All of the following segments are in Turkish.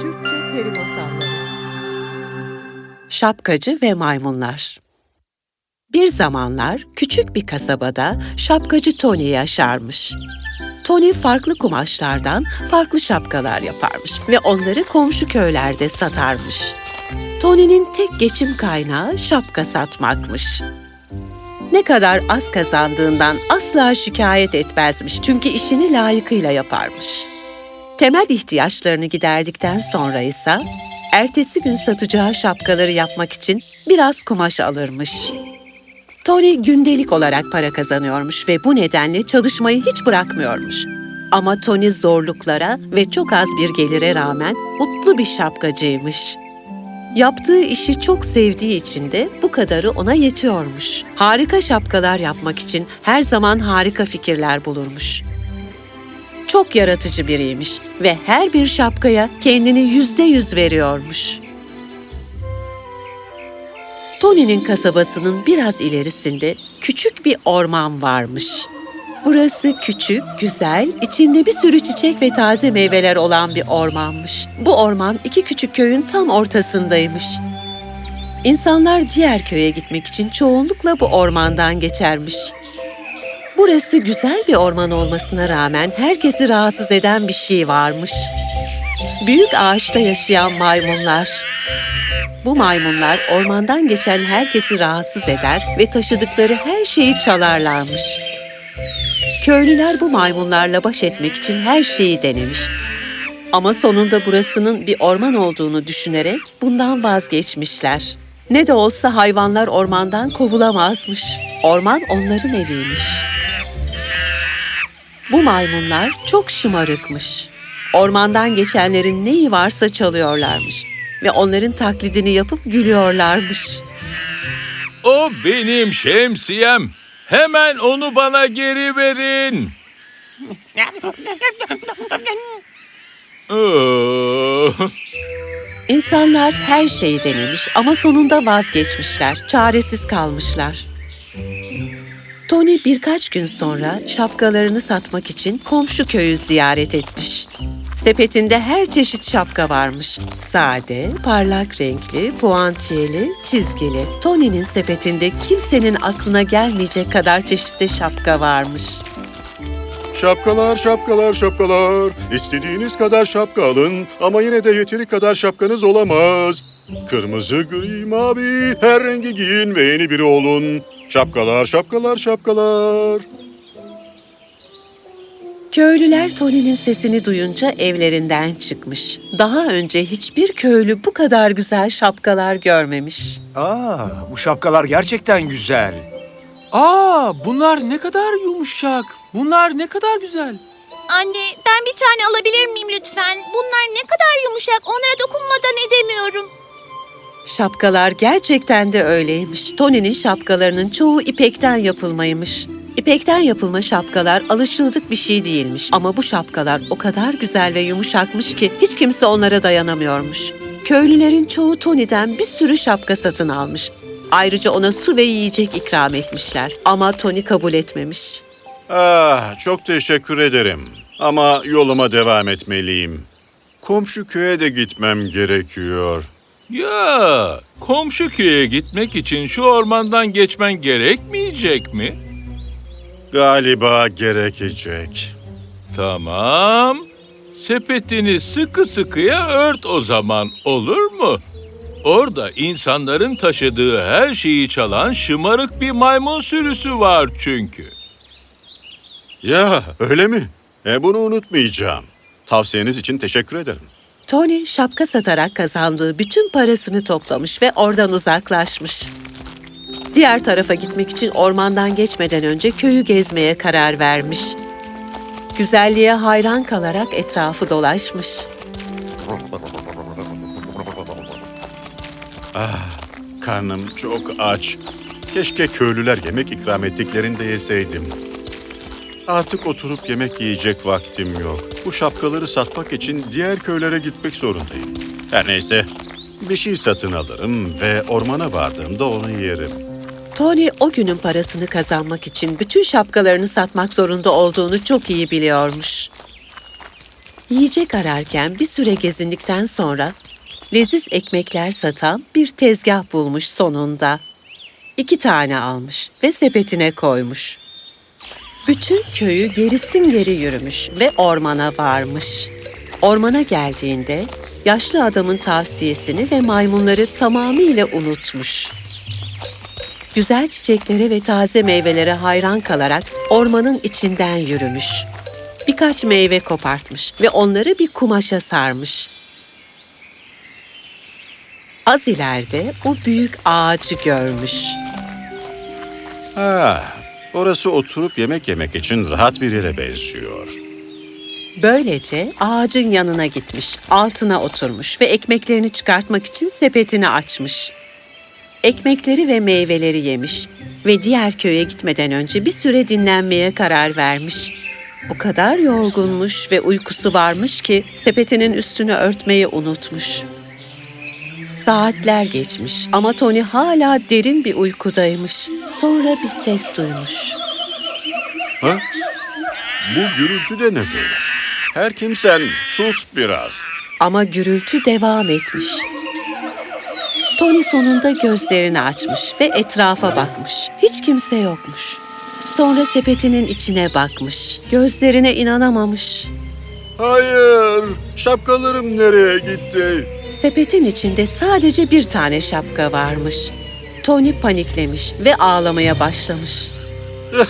Türkçe Peri Masalları Şapkacı ve Maymunlar Bir zamanlar küçük bir kasabada şapkacı Tony yaşarmış. Tony farklı kumaşlardan farklı şapkalar yaparmış ve onları komşu köylerde satarmış. Tony'nin tek geçim kaynağı şapka satmakmış. Ne kadar az kazandığından asla şikayet etmezmiş çünkü işini layıkıyla yaparmış. Temel ihtiyaçlarını giderdikten sonra ise ertesi gün satacağı şapkaları yapmak için biraz kumaş alırmış. Tony gündelik olarak para kazanıyormuş ve bu nedenle çalışmayı hiç bırakmıyormuş. Ama Tony zorluklara ve çok az bir gelire rağmen mutlu bir şapkacıymış. Yaptığı işi çok sevdiği için de bu kadarı ona yetiyormuş. Harika şapkalar yapmak için her zaman harika fikirler bulurmuş. Çok yaratıcı biriymiş ve her bir şapkaya kendini yüzde yüz veriyormuş. Tony'nin kasabasının biraz ilerisinde küçük bir orman varmış. Burası küçük, güzel, içinde bir sürü çiçek ve taze meyveler olan bir ormanmış. Bu orman iki küçük köyün tam ortasındaymış. İnsanlar diğer köye gitmek için çoğunlukla bu ormandan geçermiş. Burası güzel bir orman olmasına rağmen herkesi rahatsız eden bir şey varmış. Büyük ağaçta yaşayan maymunlar. Bu maymunlar ormandan geçen herkesi rahatsız eder ve taşıdıkları her şeyi çalarlarmış. Köylüler bu maymunlarla baş etmek için her şeyi denemiş. Ama sonunda burasının bir orman olduğunu düşünerek bundan vazgeçmişler. Ne de olsa hayvanlar ormandan kovulamazmış. Orman onların eviymiş. Bu maymunlar çok şımarıkmış. Ormandan geçenlerin neyi varsa çalıyorlarmış ve onların taklidini yapıp gülüyorlarmış. O benim şemsiyem. Hemen onu bana geri verin. İnsanlar her şeyi denemiş ama sonunda vazgeçmişler, çaresiz kalmışlar. Tony birkaç gün sonra şapkalarını satmak için komşu köyü ziyaret etmiş. Sepetinde her çeşit şapka varmış. Sade, parlak renkli, puantiyeli, çizgili. Tony'nin sepetinde kimsenin aklına gelmeyecek kadar çeşitli şapka varmış. Şapkalar, şapkalar, şapkalar. İstediğiniz kadar şapka alın ama yine de yeteri kadar şapkanız olamaz. Kırmızı, gri, mavi, her rengi giyin ve yeni biri olun. Şapkalar, şapkalar, şapkalar. Köylüler Tony'nin sesini duyunca evlerinden çıkmış. Daha önce hiçbir köylü bu kadar güzel şapkalar görmemiş. Aa, bu şapkalar gerçekten güzel. Aa, bunlar ne kadar yumuşak. Bunlar ne kadar güzel. Anne, ben bir tane alabilir miyim lütfen? Bunlar ne kadar yumuşak. Onlara dokunmadan edemiyorum. Şapkalar gerçekten de öyleymiş. Tony'nin şapkalarının çoğu ipekten yapılmaymış. İpekten yapılma şapkalar alışıldık bir şey değilmiş. Ama bu şapkalar o kadar güzel ve yumuşakmış ki hiç kimse onlara dayanamıyormuş. Köylülerin çoğu Tony'den bir sürü şapka satın almış. Ayrıca ona su ve yiyecek ikram etmişler. Ama Tony kabul etmemiş. Ah, çok teşekkür ederim. Ama yoluma devam etmeliyim. Komşu köye de gitmem gerekiyor. Ya, komşu köye gitmek için şu ormandan geçmen gerekmeyecek mi? Galiba gerekecek. Tamam. Sepetini sıkı sıkıya ört o zaman, olur mu? Orada insanların taşıdığı her şeyi çalan şımarık bir maymun sürüsü var çünkü. Ya, öyle mi? E bunu unutmayacağım. Tavsiyeniz için teşekkür ederim. Tony şapka satarak kazandığı bütün parasını toplamış ve oradan uzaklaşmış. Diğer tarafa gitmek için ormandan geçmeden önce köyü gezmeye karar vermiş. Güzelliğe hayran kalarak etrafı dolaşmış. Karnım çok aç. Keşke köylüler yemek ikram ettiklerinde yeseydim. Artık oturup yemek yiyecek vaktim yok. Bu şapkaları satmak için diğer köylere gitmek zorundayım. Her neyse, bir şey satın alırım ve ormana vardığımda onu yerim. Tony o günün parasını kazanmak için bütün şapkalarını satmak zorunda olduğunu çok iyi biliyormuş. Yiyecek ararken bir süre gezindikten sonra leziz ekmekler satan bir tezgah bulmuş sonunda. İki tane almış ve sepetine koymuş. Bütün köyü gerisin geri yürümüş ve ormana varmış. Ormana geldiğinde yaşlı adamın tavsiyesini ve maymunları tamamıyla unutmuş. Güzel çiçeklere ve taze meyvelere hayran kalarak ormanın içinden yürümüş. Birkaç meyve kopartmış ve onları bir kumaşa sarmış. Az ileride o büyük ağacı görmüş. Ha, orası oturup yemek yemek için rahat bir yere benziyor. Böylece ağacın yanına gitmiş, altına oturmuş ve ekmeklerini çıkartmak için sepetini açmış. Ekmekleri ve meyveleri yemiş ve diğer köye gitmeden önce bir süre dinlenmeye karar vermiş. O kadar yorgunmuş ve uykusu varmış ki sepetinin üstünü örtmeyi unutmuş. Saatler geçmiş ama Tony hala derin bir uykudaymış. Sonra bir ses duymuş. Ha? Bu gürültü de ne böyle? Her kimsen sus biraz. Ama gürültü devam etmiş. Tony sonunda gözlerini açmış ve etrafa bakmış. Hiç kimse yokmuş. Sonra sepetinin içine bakmış. Gözlerine inanamamış. Hayır, şapkalarım nereye gitti? Sepetin içinde sadece bir tane şapka varmış. Tony paniklemiş ve ağlamaya başlamış.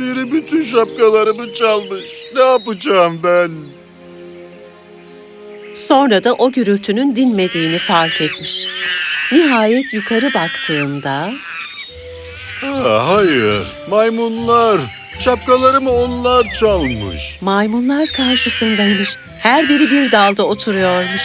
Biri bütün şapkalarımı çalmış. Ne yapacağım ben? Sonra da o gürültünün dinmediğini fark etmiş. Nihayet yukarı baktığında Ah, hayır, maymunlar. Şapkalarımı onlar çalmış. maymunlar karşısındaymış. Her biri bir dalda oturuyormuş.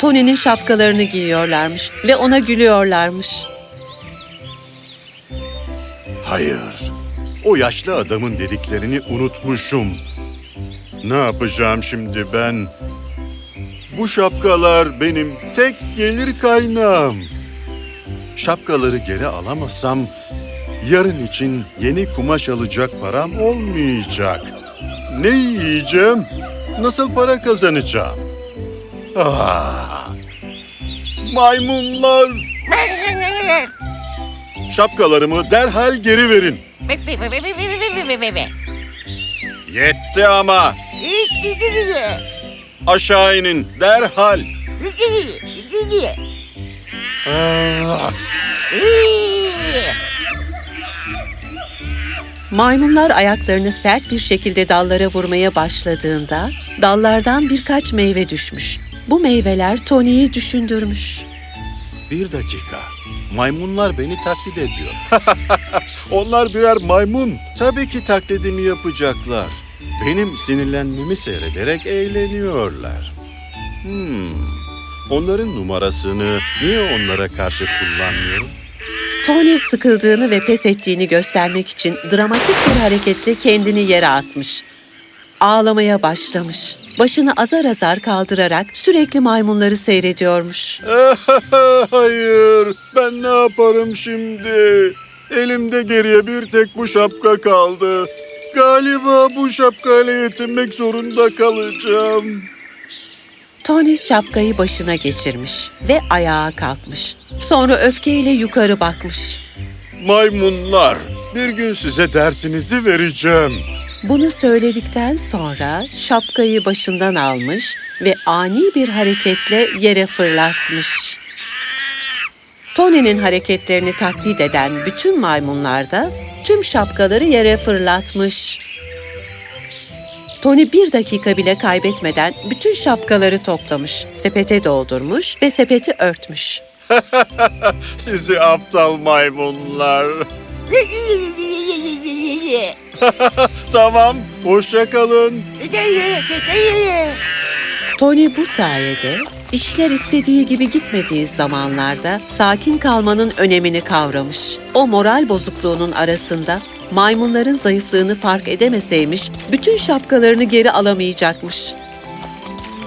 Tony'nin şapkalarını giyiyorlarmış ve ona gülüyorlarmış. Hayır, o yaşlı adamın dediklerini unutmuşum. Ne yapacağım şimdi ben? Bu şapkalar benim tek gelir kaynağım. Şapkaları geri alamazsam yarın için yeni kumaş alacak param olmayacak. Ne yiyeceğim? Nasıl para kazanacağım? Ah! Maymunlar! Şapkalarımı derhal geri verin. Yetti ama. Aşağı inin derhal. Ah, Maymunlar ayaklarını sert bir şekilde dallara vurmaya başladığında dallardan birkaç meyve düşmüş. Bu meyveler Tony'yi düşündürmüş. bir dakika. Maymunlar beni taklit ediyor. Onlar birer maymun. Tabii ki taklidimi yapacaklar. Benim sinirlenmemi seyrederek eğleniyorlar. Hmm. Onların numarasını niye onlara karşı kullanmıyorum? Tony sıkıldığını ve pes ettiğini göstermek için dramatik bir hareketle kendini yere atmış. Ağlamaya başlamış. Başını azar azar kaldırarak sürekli maymunları seyrediyormuş. Hayır, ben ne yaparım şimdi? Elimde geriye bir tek bu şapka kaldı. Galiba bu şapkayla yetinmek zorunda kalacağım. Tony şapkayı başına geçirmiş ve ayağa kalkmış. Sonra öfkeyle yukarı bakmış. Maymunlar, bir gün size dersinizi vereceğim. Bunu söyledikten sonra şapkayı başından almış ve ani bir hareketle yere fırlatmış. Tony'nin hareketlerini taklit eden bütün maymunlar da tüm şapkaları yere fırlatmış. Tony bir dakika bile kaybetmeden bütün şapkaları toplamış, sepete doldurmuş ve sepeti örtmüş. Sizi aptal maymunlar. tamam, hoşça kalın. Tony bu sayede işler istediği gibi gitmediği zamanlarda sakin kalmanın önemini kavramış. O moral bozukluğunun arasında maymunların zayıflığını fark edemeseymiş bütün şapkalarını geri alamayacakmış.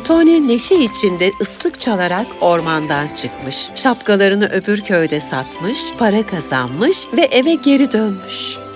Tony neşe içinde ıslık çalarak ormandan çıkmış. Şapkalarını öbür köyde satmış, para kazanmış ve eve geri dönmüş.